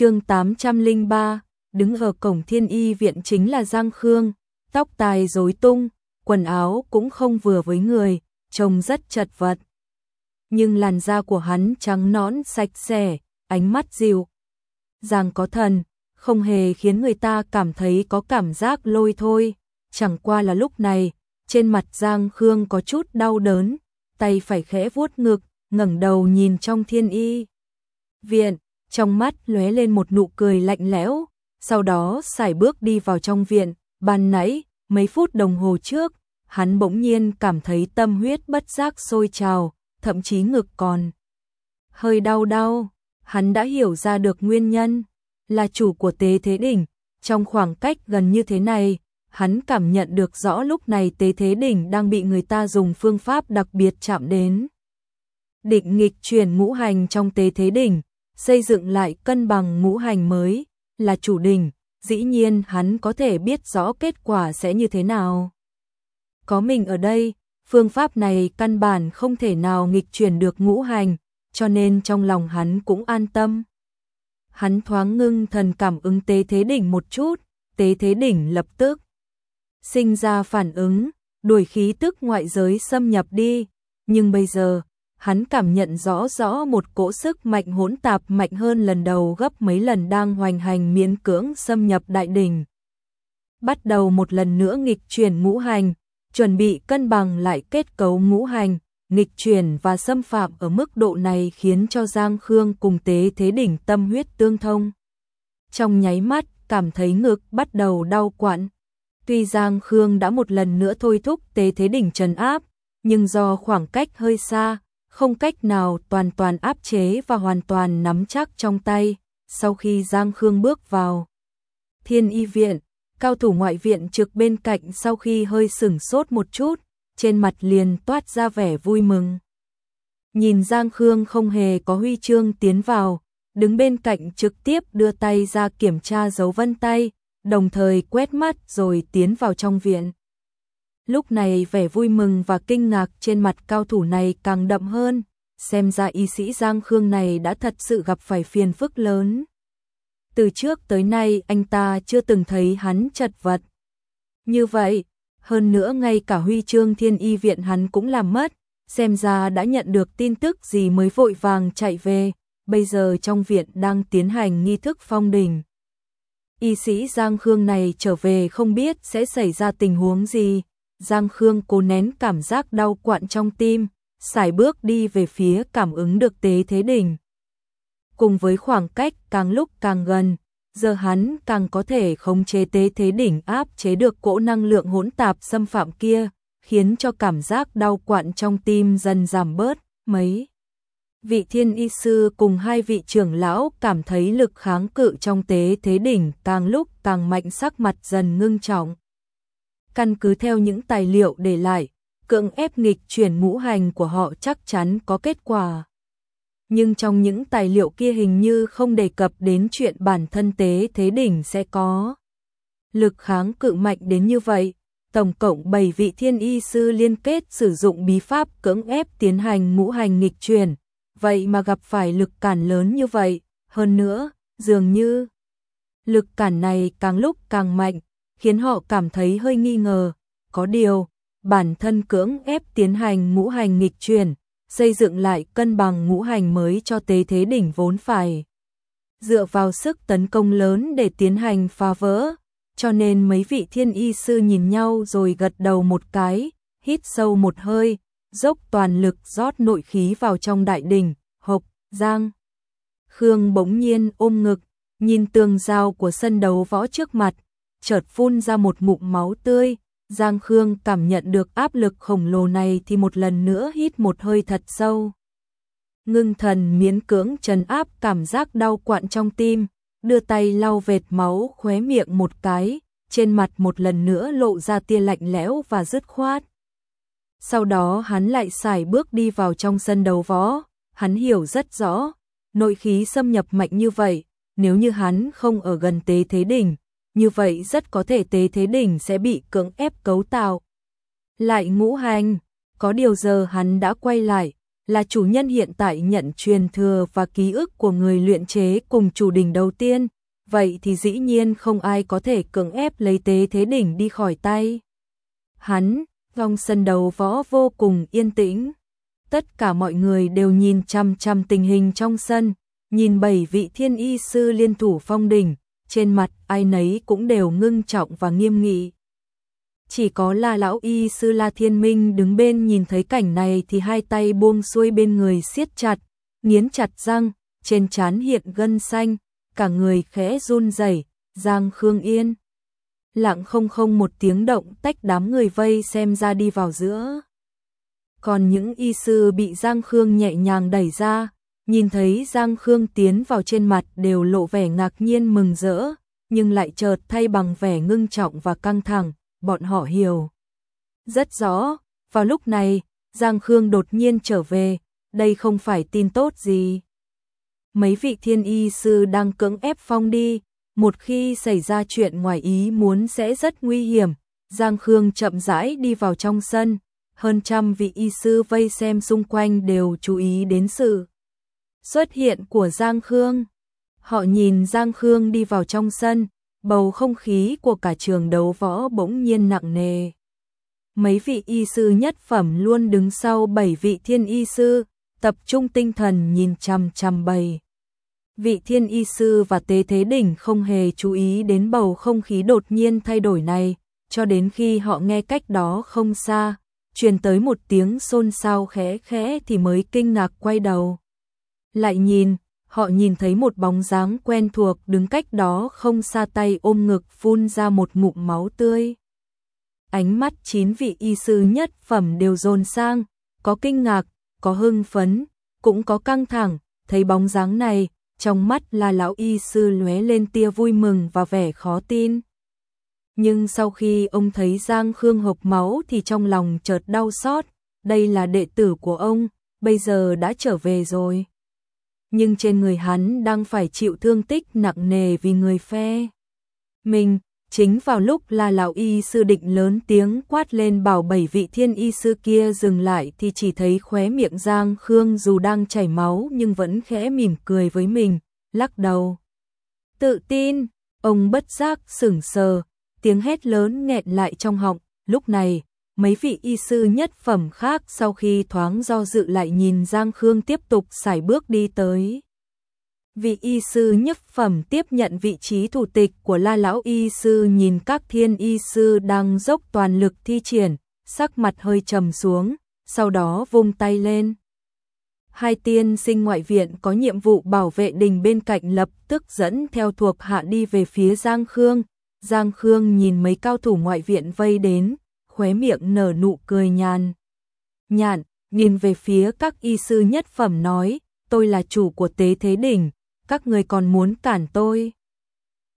chương 803, đứng ở cổng thiên y viện chính là Giang Khương, tóc tai rối tung, quần áo cũng không vừa với người, trông rất chật vật. Nhưng làn da của hắn trắng nõn sạch sẽ, ánh mắt dịu. Giang có thần, không hề khiến người ta cảm thấy có cảm giác lôi thôi, chẳng qua là lúc này, trên mặt Giang Khương có chút đau đớn, tay phải khẽ vuốt ngực, ngẩng đầu nhìn trong thiên y. Viện, trong mắt lóe lên một nụ cười lạnh lẽo, sau đó xài bước đi vào trong viện, ban nãy, mấy phút đồng hồ trước, hắn bỗng nhiên cảm thấy tâm huyết bất giác sôi trào, thậm chí ngực còn hơi đau đau, hắn đã hiểu ra được nguyên nhân, là chủ của tế thế đỉnh, trong khoảng cách gần như thế này, hắn cảm nhận được rõ lúc này tế thế đỉnh đang bị người ta dùng phương pháp đặc biệt chạm đến. Định nghịch chuyển ngũ hành trong tế thế đỉnh, xây dựng lại cân bằng ngũ hành mới, là chủ đỉnh, dĩ nhiên hắn có thể biết rõ kết quả sẽ như thế nào. Có mình ở đây, phương pháp này căn bản không thể nào nghịch chuyển được ngũ hành, cho nên trong lòng hắn cũng an tâm. Hắn thoáng ngưng thần cảm ứng tế thế đỉnh một chút, tế thế đỉnh lập tức sinh ra phản ứng, đuổi khí tức ngoại giới xâm nhập đi, nhưng bây giờ, hắn cảm nhận rõ rõ một cỗ sức mạnh hỗn tạp mạnh hơn lần đầu gấp mấy lần đang hoành hành miễn cưỡng xâm nhập đại đỉnh. Bắt đầu một lần nữa nghịch chuyển ngũ hành, chuẩn bị cân bằng lại kết cấu ngũ hành, nghịch chuyển và xâm phạm ở mức độ này khiến cho Giang Khương cùng tế thế đỉnh tâm huyết tương thông. Trong nháy mắt, cảm thấy ngực bắt đầu đau quặn. Tuy Giang Khương đã một lần nữa thôi thúc tế thế đỉnh trần áp, nhưng do khoảng cách hơi xa, không cách nào toàn toàn áp chế và hoàn toàn nắm chắc trong tay. Sau khi Giang Khương bước vào Thiên Y viện, cao thủ ngoại viện trực bên cạnh sau khi hơi sửng sốt một chút, trên mặt liền toát ra vẻ vui mừng. Nhìn Giang Khương không hề có huy chương tiến vào, đứng bên cạnh trực tiếp đưa tay ra kiểm tra dấu vân tay, đồng thời quét mắt rồi tiến vào trong viện. Lúc này vẻ vui mừng và kinh ngạc trên mặt cao thủ này càng đậm hơn, xem ra y sĩ Giang Khương này đã thật sự gặp phải phiền phức lớn. Từ trước tới nay anh ta chưa từng thấy hắn chật vật. Như vậy, hơn nữa ngay cả huy chương thiên y viện hắn cũng làm mất, xem ra đã nhận được tin tức gì mới vội vàng chạy về, bây giờ trong viện đang tiến hành nghi thức phong đình. Y sĩ Giang Khương này trở về không biết sẽ xảy ra tình huống gì, Giang Khương cố nén cảm giác đau quặn trong tim, xài bước đi về phía cảm ứng được tế thế đỉnh. Cùng với khoảng cách càng lúc càng gần, giờ hắn càng có thể khống chế tế thế đỉnh áp chế được cỗ năng lượng hỗn tạp xâm phạm kia, khiến cho cảm giác đau quặn trong tim dần giảm bớt mấy. Vị thiên y sư cùng hai vị trưởng lão cảm thấy lực kháng cự trong tế thế đỉnh càng lúc càng mạnh sắc mặt dần ngưng trọng căn cứ theo những tài liệu để lại, cưỡng ép nghịch chuyển ngũ hành của họ chắc chắn có kết quả. Nhưng trong những tài liệu kia hình như không đề cập đến chuyện bản thân tế thế đỉnh sẽ có. Lực kháng cự mạnh đến như vậy, tổng cộng 7 vị thiên y sư liên kết sử dụng bí pháp cưỡng ép tiến hành ngũ hành nghịch chuyển, vậy mà gặp phải lực cản lớn như vậy, hơn nữa, dường như lực cản này càng lúc càng mạnh, khiến họ cảm thấy hơi nghi ngờ. Có điều, bản thân cưỡng ép tiến hành ngũ hành nghịch chuyển, xây dựng lại cân bằng ngũ hành mới cho tế thế đỉnh vốn phải. Dựa vào sức tấn công lớn để tiến hành phá vỡ, cho nên mấy vị thiên y sư nhìn nhau rồi gật đầu một cái, hít sâu một hơi, dốc toàn lực rót nội khí vào trong đại đỉnh, hộp, giang. Khương bỗng nhiên ôm ngực, nhìn tường giao của sân đấu võ trước mặt, chợt phun ra một mụn máu tươi. Giang Khương cảm nhận được áp lực khổng lồ này thì một lần nữa hít một hơi thật sâu. Ngưng thần miễn cưỡng trần áp cảm giác đau quặn trong tim, đưa tay lau vệt máu khóe miệng một cái, trên mặt một lần nữa lộ ra tia lạnh lẽo và dứt khoát. Sau đó hắn lại xài bước đi vào trong sân đấu võ, hắn hiểu rất rõ, nội khí xâm nhập mạnh như vậy, nếu như hắn không ở gần tế thế đỉnh, như vậy rất có thể tế thế đỉnh sẽ bị cưỡng ép cấu tạo. Lại ngũ hành, có điều giờ hắn đã quay lại, là chủ nhân hiện tại nhận truyền thừa và ký ức của người luyện chế cùng chủ đỉnh đầu tiên, vậy thì dĩ nhiên không ai có thể cưỡng ép lấy tế thế đỉnh đi khỏi tay. Hắn, vòng sân đầu võ vô cùng yên tĩnh. Tất cả mọi người đều nhìn chăm chăm tình hình trong sân, nhìn bảy vị thiên y sư liên thủ phong đỉnh, trên mặt ai nấy cũng đều ngưng trọng và nghiêm nghị. Chỉ có là lão y sư La Thiên Minh đứng bên nhìn thấy cảnh này thì hai tay buông xuôi bên người siết chặt, nghiến chặt răng, trên trán hiện gân xanh, cả người khẽ run rẩy, Giang Khương Yên. Lặng không không một tiếng động tách đám người vây xem ra đi vào giữa. Còn những y sư bị Giang Khương nhẹ nhàng đẩy ra, nhìn thấy Giang Khương tiến vào trên mặt đều lộ vẻ ngạc nhiên mừng rỡ, nhưng lại chợt thay bằng vẻ ngưng trọng và căng thẳng, bọn họ hiểu. Rất rõ, vào lúc này, Giang Khương đột nhiên trở về, đây không phải tin tốt gì. Mấy vị thiên y sư đang cưỡng ép phong đi, một khi xảy ra chuyện ngoài ý muốn sẽ rất nguy hiểm. Giang Khương chậm rãi đi vào trong sân, hơn trăm vị y sư vây xem xung quanh đều chú ý đến sự xuất hiện của Giang Khương. Họ nhìn Giang Khương đi vào trong sân, bầu không khí của cả trường đấu võ bỗng nhiên nặng nề. Mấy vị y sư nhất phẩm luôn đứng sau bảy vị thiên y sư, tập trung tinh thần nhìn chằm chằm bầy. Vị thiên y sư và tế thế đỉnh không hề chú ý đến bầu không khí đột nhiên thay đổi này, cho đến khi họ nghe cách đó không xa, truyền tới một tiếng xôn xao khẽ khẽ thì mới kinh ngạc quay đầu. Lại nhìn, họ nhìn thấy một bóng dáng quen thuộc đứng cách đó không xa tay ôm ngực phun ra một ngụm máu tươi. Ánh mắt chín vị y sư nhất phẩm đều dồn sang, có kinh ngạc, có hưng phấn, cũng có căng thẳng, thấy bóng dáng này, trong mắt là lão y sư lóe lên tia vui mừng và vẻ khó tin. Nhưng sau khi ông thấy Giang Khương hộp máu thì trong lòng chợt đau xót, đây là đệ tử của ông, bây giờ đã trở về rồi nhưng trên người hắn đang phải chịu thương tích nặng nề vì người phe. Mình, chính vào lúc là lão y sư định lớn tiếng quát lên bảo bảy vị thiên y sư kia dừng lại thì chỉ thấy khóe miệng Giang Khương dù đang chảy máu nhưng vẫn khẽ mỉm cười với mình, lắc đầu. Tự tin, ông bất giác sửng sờ, tiếng hét lớn nghẹn lại trong họng, lúc này, mấy vị y sư nhất phẩm khác sau khi thoáng do dự lại nhìn Giang Khương tiếp tục xài bước đi tới. Vị y sư nhất phẩm tiếp nhận vị trí thủ tịch của La Lão Y sư nhìn các thiên y sư đang dốc toàn lực thi triển, sắc mặt hơi trầm xuống, sau đó vung tay lên. Hai tiên sinh ngoại viện có nhiệm vụ bảo vệ đình bên cạnh lập tức dẫn theo thuộc hạ đi về phía Giang Khương. Giang Khương nhìn mấy cao thủ ngoại viện vây đến, khóe miệng nở nụ cười nhàn. Nhạn, nhìn về phía các y sư nhất phẩm nói, tôi là chủ của tế thế đỉnh, các người còn muốn cản tôi.